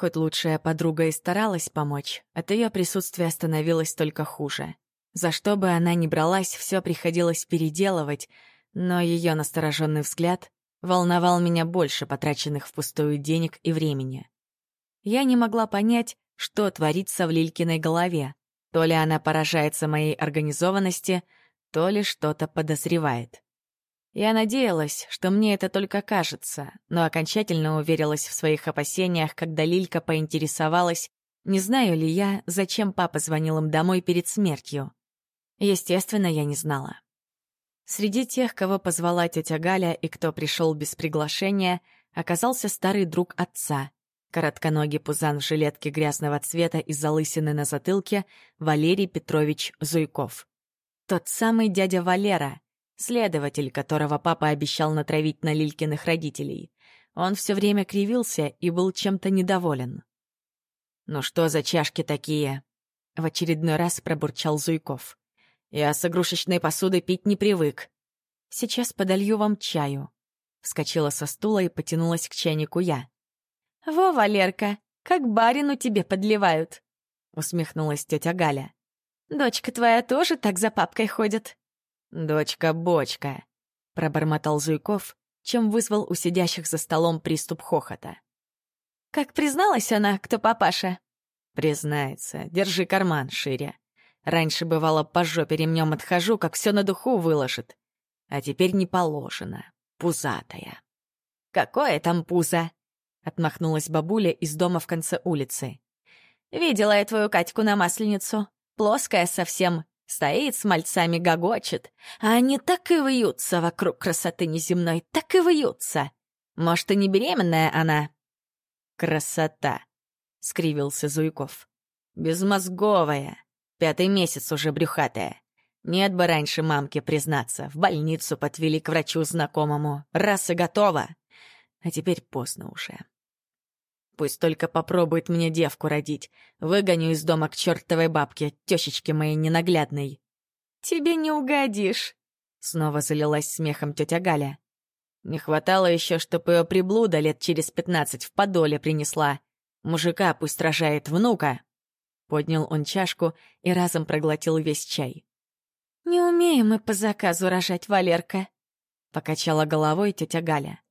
Хоть лучшая подруга и старалась помочь, от ее присутствия становилось только хуже. За что бы она ни бралась, все приходилось переделывать, но ее настороженный взгляд волновал меня больше потраченных впустую денег и времени. Я не могла понять, что творится в Лилькиной голове. То ли она поражается моей организованности, то ли что-то подозревает. Я надеялась, что мне это только кажется, но окончательно уверилась в своих опасениях, когда Лилька поинтересовалась, не знаю ли я, зачем папа звонил им домой перед смертью. Естественно, я не знала. Среди тех, кого позвала тетя Галя и кто пришел без приглашения, оказался старый друг отца, коротконогий пузан в жилетке грязного цвета и залысины на затылке Валерий Петрович Зуйков. Тот самый дядя Валера, следователь, которого папа обещал натравить на Лилькиных родителей. Он все время кривился и был чем-то недоволен. «Ну что за чашки такие?» — в очередной раз пробурчал Зуйков. Я с игрушечной посуды пить не привык. Сейчас подолью вам чаю. Вскочила со стула и потянулась к чайнику я. «Во, Валерка, как барину тебе подливают!» Усмехнулась тетя Галя. «Дочка твоя тоже так за папкой ходит?» «Дочка-бочка», — пробормотал Зуйков, чем вызвал у сидящих за столом приступ хохота. «Как призналась она, кто папаша?» «Признается. Держи карман шире. Раньше, бывало, по жопе ремнем отхожу, как все на духу выложит. А теперь не положено. Пузатая. «Какое там пузо?» — отмахнулась бабуля из дома в конце улицы. «Видела я твою Катьку на Масленицу. Плоская совсем, стоит с мальцами, гогочет. А они так и вьются вокруг красоты неземной, так и вьются. Может, и не беременная она?» «Красота!» — скривился Зуйков. «Безмозговая. Пятый месяц уже брюхатая. Нет бы раньше мамке признаться. В больницу подвели к врачу знакомому. Раз и готово. А теперь поздно уже. Пусть только попробует мне девку родить. Выгоню из дома к чертовой бабке, тещечке моей ненаглядной. «Тебе не угодишь», — снова залилась смехом тетя Галя. Не хватало еще, чтоб ее приблуда лет через пятнадцать в подоле принесла. Мужика пусть рожает внука. Поднял он чашку и разом проглотил весь чай. «Не умеем мы по заказу рожать, Валерка», — покачала головой тетя Галя.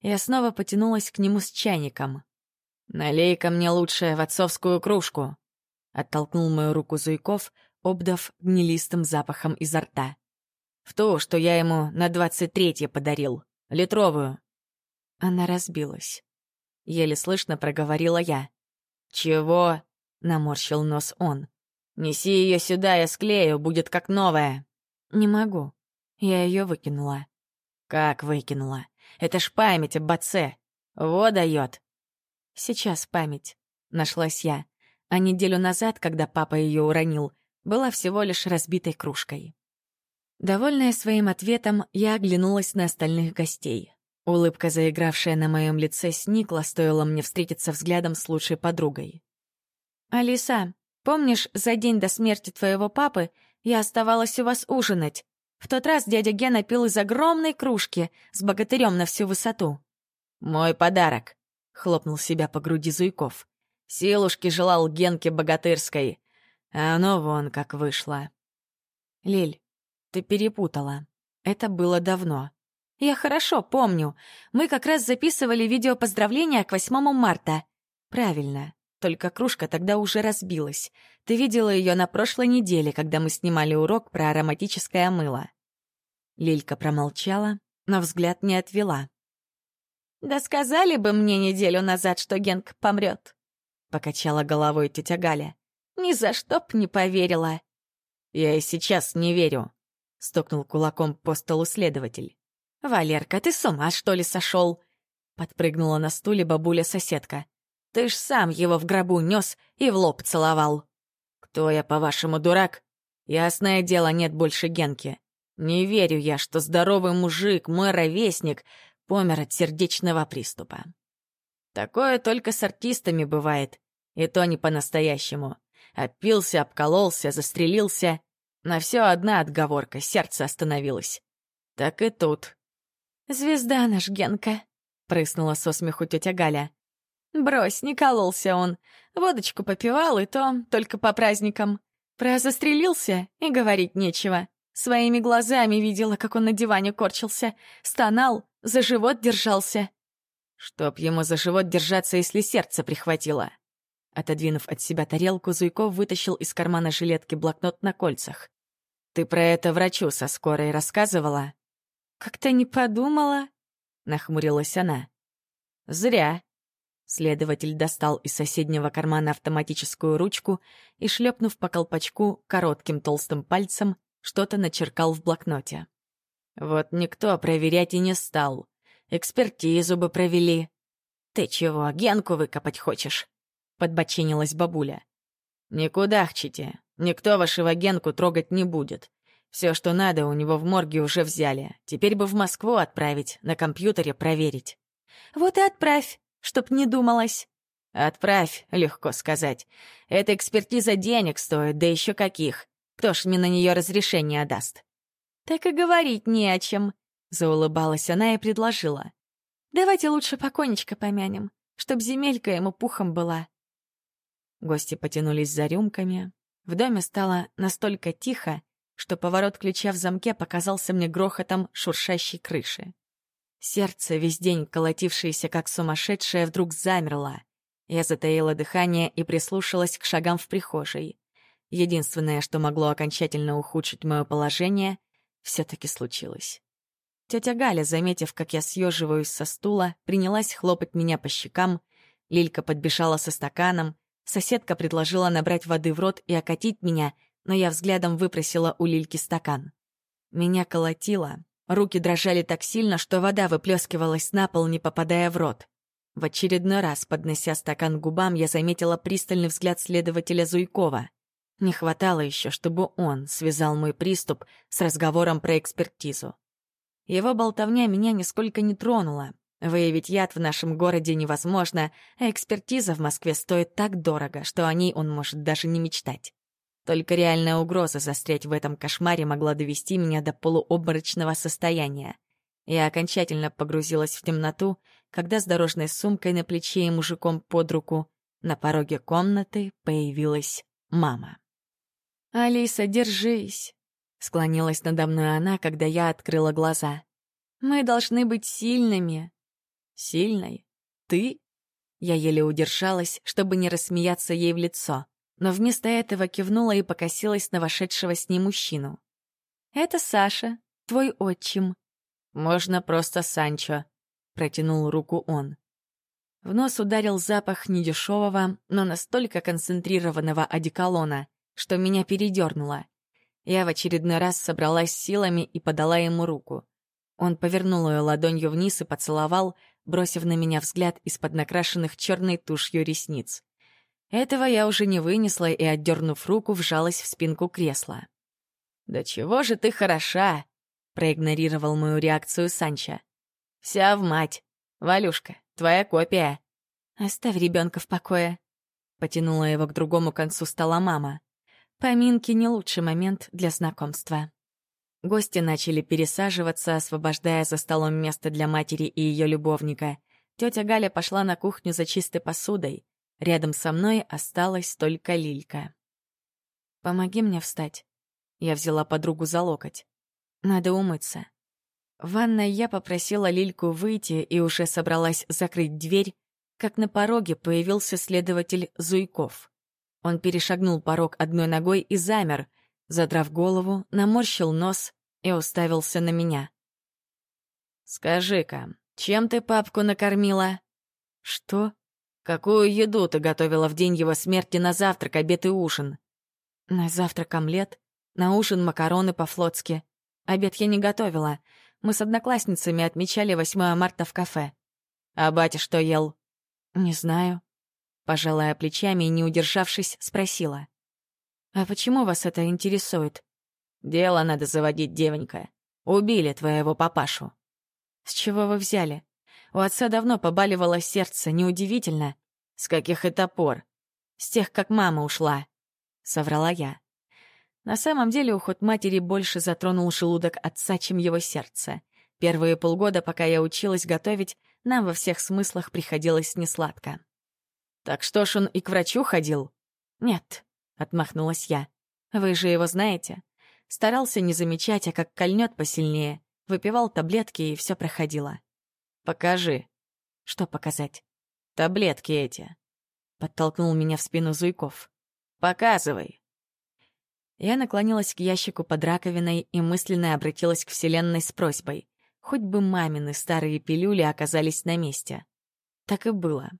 Я снова потянулась к нему с чайником. «Налей-ка мне лучше в отцовскую кружку», — оттолкнул мою руку Зуйков, обдав гнилистым запахом изо рта. «В ту, что я ему на двадцать третье подарил. Литровую». Она разбилась. Еле слышно проговорила я. «Чего?» — наморщил нос он. «Неси ее сюда, я склею, будет как новая». «Не могу. Я ее выкинула». «Как выкинула? Это ж память об отце. Во дает». «Сейчас память», — нашлась я. А неделю назад, когда папа ее уронил, была всего лишь разбитой кружкой. Довольная своим ответом, я оглянулась на остальных гостей. Улыбка, заигравшая на моем лице, сникла, стоило мне встретиться взглядом с лучшей подругой. «Алиса, помнишь, за день до смерти твоего папы я оставалась у вас ужинать? В тот раз дядя Гена пил из огромной кружки с богатырем на всю высоту». «Мой подарок», — хлопнул себя по груди Зуйков. «Силушки желал Генке богатырской, а оно вон как вышло». «Лиль, ты перепутала. Это было давно». «Я хорошо помню. Мы как раз записывали видео поздравления к 8 марта». «Правильно. Только кружка тогда уже разбилась. Ты видела ее на прошлой неделе, когда мы снимали урок про ароматическое мыло». Лилька промолчала, но взгляд не отвела. «Да сказали бы мне неделю назад, что Генк помрет», — покачала головой тетя Галя. «Ни за что б не поверила». «Я и сейчас не верю», — стукнул кулаком по столу следователь. «Валерка, ты с ума, что ли, сошел?» — подпрыгнула на стуле бабуля-соседка. Ты ж сам его в гробу нес и в лоб целовал. Кто я, по-вашему, дурак? Ясное дело, нет больше Генки. Не верю я, что здоровый мужик, мой ровесник, помер от сердечного приступа. Такое только с артистами бывает, и то не по-настоящему. Опился, обкололся, застрелился. На все одна отговорка, сердце остановилось. Так и тут. «Звезда наш Генка», — прыснула со смеху тетя Галя. Брось, не кололся он. Водочку попивал, и то только по праздникам. Про застрелился, и говорить нечего. Своими глазами видела, как он на диване корчился, стонал, за живот держался. Чтоб ему за живот держаться, если сердце прихватило. Отодвинув от себя тарелку, Зуйков вытащил из кармана жилетки блокнот на кольцах. «Ты про это врачу со скорой рассказывала?» «Как-то не подумала», — нахмурилась она. «Зря». Следователь достал из соседнего кармана автоматическую ручку и, шлепнув по колпачку коротким толстым пальцем, что-то начеркал в блокноте. «Вот никто проверять и не стал. Экспертизу бы провели». «Ты чего, Генку выкопать хочешь?» — подбочинилась бабуля. «Никуда хчите. Никто вашего Генку трогать не будет. Все, что надо, у него в морге уже взяли. Теперь бы в Москву отправить, на компьютере проверить». «Вот и отправь, чтоб не думалось». «Отправь, легко сказать. Эта экспертиза денег стоит, да еще каких. Кто ж мне на нее разрешение даст?» «Так и говорить не о чем», — заулыбалась она и предложила. «Давайте лучше покойничка помянем, чтоб земелька ему пухом была». Гости потянулись за рюмками. В доме стало настолько тихо, что поворот ключа в замке показался мне грохотом шуршащей крыши. Сердце, весь день колотившееся как сумасшедшее, вдруг замерло. Я затаила дыхание и прислушалась к шагам в прихожей. Единственное, что могло окончательно ухудшить мое положение, все-таки случилось. Тетя Галя, заметив, как я съеживаюсь со стула, принялась хлопать меня по щекам, Лилька подбежала со стаканом, соседка предложила набрать воды в рот и окатить меня, но я взглядом выпросила у Лильки стакан. Меня колотило, Руки дрожали так сильно, что вода выплескивалась на пол, не попадая в рот. В очередной раз, поднося стакан к губам, я заметила пристальный взгляд следователя Зуйкова. Не хватало еще, чтобы он связал мой приступ с разговором про экспертизу. Его болтовня меня нисколько не тронула. Выявить яд в нашем городе невозможно, а экспертиза в Москве стоит так дорого, что о ней он может даже не мечтать. Только реальная угроза застрять в этом кошмаре могла довести меня до полуобморочного состояния. Я окончательно погрузилась в темноту, когда с дорожной сумкой на плече и мужиком под руку на пороге комнаты появилась мама. «Алиса, держись!» — склонилась надо мной она, когда я открыла глаза. «Мы должны быть сильными». «Сильной? Ты?» Я еле удержалась, чтобы не рассмеяться ей в лицо но вместо этого кивнула и покосилась на вошедшего с ней мужчину. «Это Саша, твой отчим». «Можно просто Санчо», — протянул руку он. В нос ударил запах недешевого, но настолько концентрированного одеколона, что меня передернуло. Я в очередной раз собралась силами и подала ему руку. Он повернул ее ладонью вниз и поцеловал, бросив на меня взгляд из-под накрашенных черной тушью ресниц. Этого я уже не вынесла и, отдернув руку, вжалась в спинку кресла. «Да чего же ты хороша!» — проигнорировал мою реакцию Санча. «Вся в мать. Валюшка, твоя копия». «Оставь ребенка в покое», — потянула его к другому концу стола мама. «Поминки — не лучший момент для знакомства». Гости начали пересаживаться, освобождая за столом место для матери и ее любовника. Тетя Галя пошла на кухню за чистой посудой. Рядом со мной осталась только Лилька. «Помоги мне встать». Я взяла подругу за локоть. «Надо умыться». В ванной я попросила Лильку выйти и уже собралась закрыть дверь, как на пороге появился следователь Зуйков. Он перешагнул порог одной ногой и замер, задрав голову, наморщил нос и уставился на меня. «Скажи-ка, чем ты папку накормила?» «Что?» Какую еду ты готовила в день его смерти на завтрак, обед и ужин? На завтрак омлет, на ужин макароны по-флотски. Обед я не готовила. Мы с одноклассницами отмечали 8 марта в кафе. А батя что ел? Не знаю. Пожалая плечами и, не удержавшись, спросила. «А почему вас это интересует?» «Дело надо заводить, девонька. Убили твоего папашу». «С чего вы взяли?» У отца давно побаливало сердце, неудивительно. С каких это пор? С тех, как мама ушла. Соврала я. На самом деле уход матери больше затронул желудок отца, чем его сердце. Первые полгода, пока я училась готовить, нам во всех смыслах приходилось несладко. «Так что ж он и к врачу ходил?» «Нет», — отмахнулась я. «Вы же его знаете. Старался не замечать, а как кольнет посильнее. Выпивал таблетки, и все проходило». «Покажи». «Что показать?» «Таблетки эти». Подтолкнул меня в спину Зуйков. «Показывай». Я наклонилась к ящику под раковиной и мысленно обратилась к Вселенной с просьбой. Хоть бы мамины старые пилюли оказались на месте. Так и было.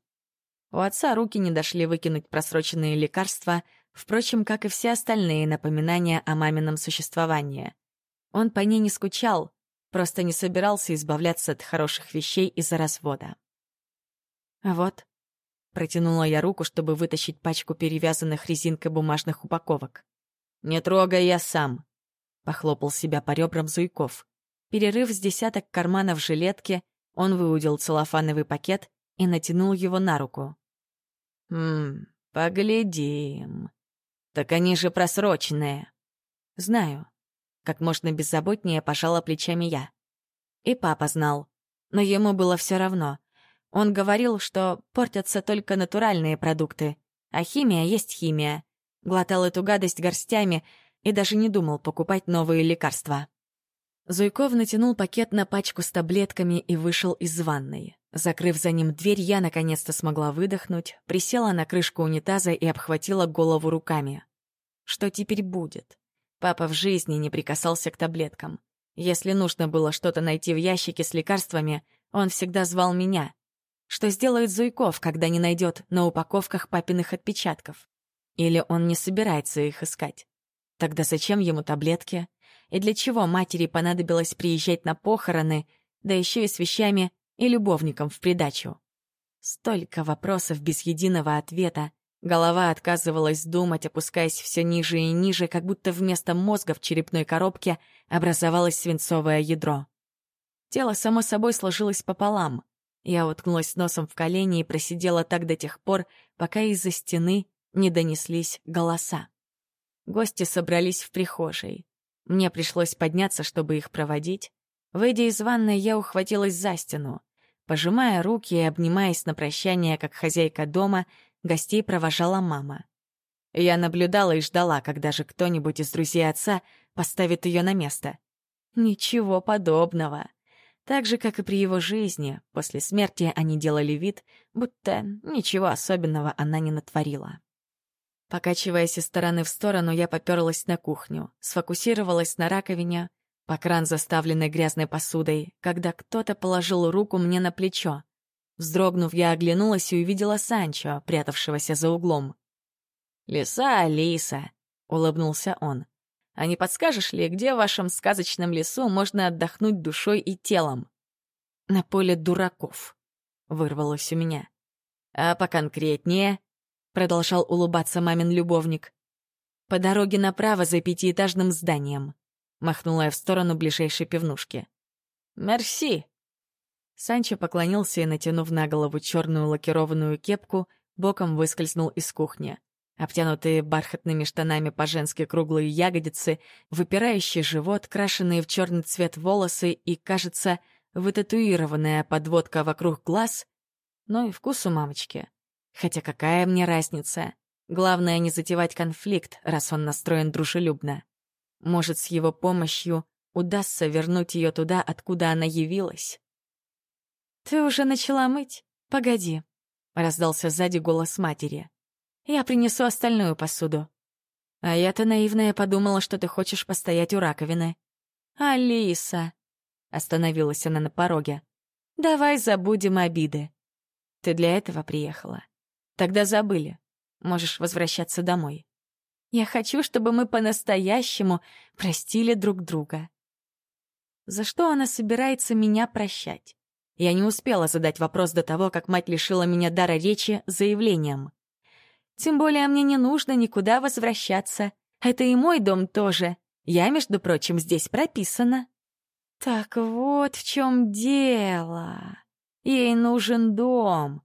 У отца руки не дошли выкинуть просроченные лекарства, впрочем, как и все остальные напоминания о мамином существовании. Он по ней не скучал, просто не собирался избавляться от хороших вещей из-за развода. «Вот», — протянула я руку, чтобы вытащить пачку перевязанных резинкой бумажных упаковок. «Не трогай я сам», — похлопал себя по ребрам Зуйков. Перерыв с десяток карманов жилетки, он выудил целлофановый пакет и натянул его на руку. «Хм, поглядим. Так они же просроченные». «Знаю». Как можно беззаботнее пожала плечами я. И папа знал. Но ему было все равно. Он говорил, что портятся только натуральные продукты, а химия есть химия. Глотал эту гадость горстями и даже не думал покупать новые лекарства. Зуйков натянул пакет на пачку с таблетками и вышел из ванной. Закрыв за ним дверь, я наконец-то смогла выдохнуть, присела на крышку унитаза и обхватила голову руками. Что теперь будет? Папа в жизни не прикасался к таблеткам. Если нужно было что-то найти в ящике с лекарствами, он всегда звал меня. Что сделает Зуйков, когда не найдет на упаковках папиных отпечатков? Или он не собирается их искать? Тогда зачем ему таблетки? И для чего матери понадобилось приезжать на похороны, да еще и с вещами и любовником в придачу? Столько вопросов без единого ответа. Голова отказывалась думать, опускаясь все ниже и ниже, как будто вместо мозга в черепной коробке образовалось свинцовое ядро. Тело само собой сложилось пополам. Я уткнулась носом в колени и просидела так до тех пор, пока из-за стены не донеслись голоса. Гости собрались в прихожей. Мне пришлось подняться, чтобы их проводить. Выйдя из ванной, я ухватилась за стену. Пожимая руки и обнимаясь на прощание, как хозяйка дома, гостей провожала мама. Я наблюдала и ждала, когда же кто-нибудь из друзей отца поставит ее на место. Ничего подобного. Так же, как и при его жизни, после смерти они делали вид, будто ничего особенного она не натворила. Покачиваясь из стороны в сторону, я попёрлась на кухню, сфокусировалась на раковине, по кран заставленной грязной посудой, когда кто-то положил руку мне на плечо. Вздрогнув, я оглянулась и увидела Санчо, прятавшегося за углом. «Лиса, Алиса», — улыбнулся он. «А не подскажешь ли, где в вашем сказочном лесу можно отдохнуть душой и телом?» «На поле дураков», — вырвалось у меня. «А поконкретнее?» Продолжал улыбаться мамин любовник. «По дороге направо за пятиэтажным зданием», — махнула я в сторону ближайшей пивнушки. «Мерси!» Санчо поклонился и, натянув на голову черную лакированную кепку, боком выскользнул из кухни. Обтянутые бархатными штанами по-женски круглые ягодицы, выпирающий живот, крашеные в черный цвет волосы и, кажется, вытатуированная подводка вокруг глаз. Ну и вкус у мамочки. Хотя какая мне разница? Главное не затевать конфликт, раз он настроен дружелюбно. Может, с его помощью удастся вернуть ее туда, откуда она явилась. «Ты уже начала мыть? Погоди», — раздался сзади голос матери. «Я принесу остальную посуду». А я-то наивная подумала, что ты хочешь постоять у раковины. «Алиса», — остановилась она на пороге, — «давай забудем обиды. Ты для этого приехала. Тогда забыли. Можешь возвращаться домой. Я хочу, чтобы мы по-настоящему простили друг друга. За что она собирается меня прощать? Я не успела задать вопрос до того, как мать лишила меня дара речи заявлением. Тем более мне не нужно никуда возвращаться. Это и мой дом тоже. Я, между прочим, здесь прописана. Так вот в чем дело. Ей нужен дом.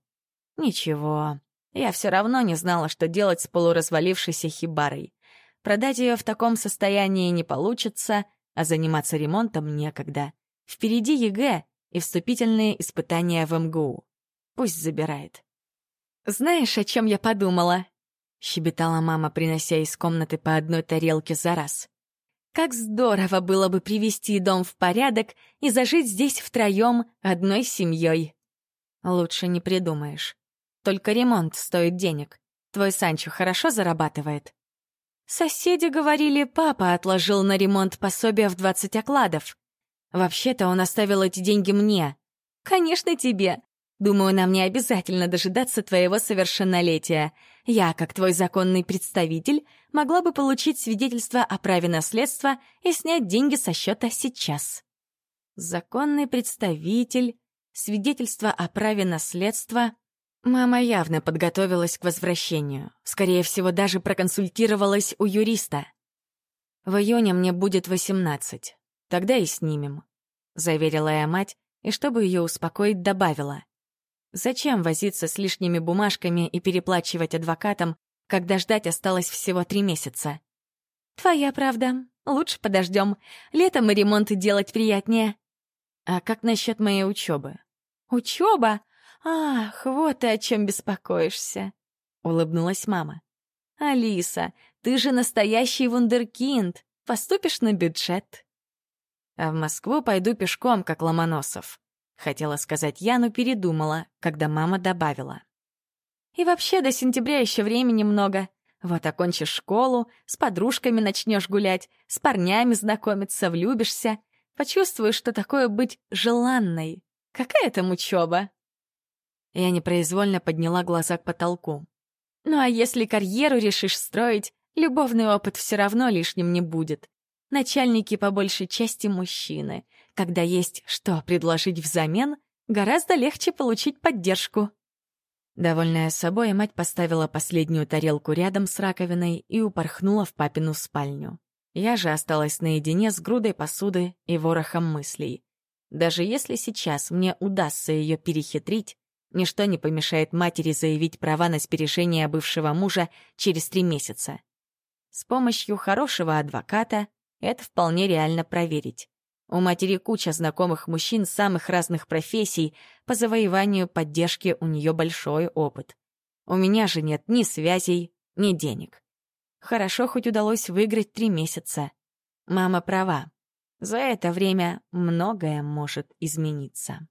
Ничего, я все равно не знала, что делать с полуразвалившейся хибарой. Продать ее в таком состоянии не получится, а заниматься ремонтом некогда. Впереди ЕГЭ и вступительные испытания в МГУ. Пусть забирает. «Знаешь, о чем я подумала?» — щебетала мама, принося из комнаты по одной тарелке за раз. «Как здорово было бы привести дом в порядок и зажить здесь втроем одной семьей!» «Лучше не придумаешь. Только ремонт стоит денег. Твой Санчо хорошо зарабатывает?» Соседи говорили, папа отложил на ремонт пособие в 20 окладов. Вообще-то он оставил эти деньги мне. Конечно, тебе. Думаю, нам не обязательно дожидаться твоего совершеннолетия. Я, как твой законный представитель, могла бы получить свидетельство о праве наследства и снять деньги со счета сейчас. Законный представитель, свидетельство о праве наследства. Мама явно подготовилась к возвращению. Скорее всего, даже проконсультировалась у юриста. В июне мне будет 18. Тогда и снимем, — заверила я мать, и чтобы ее успокоить, добавила. Зачем возиться с лишними бумажками и переплачивать адвокатам, когда ждать осталось всего три месяца? Твоя правда. Лучше подождем. Летом и ремонт делать приятнее. А как насчет моей учебы? Учеба? Ах, вот ты о чем беспокоишься. Улыбнулась мама. Алиса, ты же настоящий вундеркинд. Поступишь на бюджет. А в Москву пойду пешком, как Ломоносов. Хотела сказать я, но передумала, когда мама добавила. И вообще до сентября еще времени много. Вот окончишь школу, с подружками начнешь гулять, с парнями знакомиться, влюбишься. Почувствуешь, что такое быть желанной. Какая там учеба? Я непроизвольно подняла глаза к потолку. Ну а если карьеру решишь строить, любовный опыт все равно лишним не будет. Начальники по большей части мужчины. Когда есть что предложить взамен, гораздо легче получить поддержку. Довольная собой, мать поставила последнюю тарелку рядом с раковиной и упорхнула в папину спальню. Я же осталась наедине с грудой посуды и ворохом мыслей. Даже если сейчас мне удастся ее перехитрить, ничто не помешает матери заявить права на сбережение бывшего мужа через три месяца. С помощью хорошего адвоката это вполне реально проверить. У матери куча знакомых мужчин самых разных профессий, по завоеванию поддержки у нее большой опыт. У меня же нет ни связей, ни денег. Хорошо хоть удалось выиграть три месяца. Мама права. За это время многое может измениться.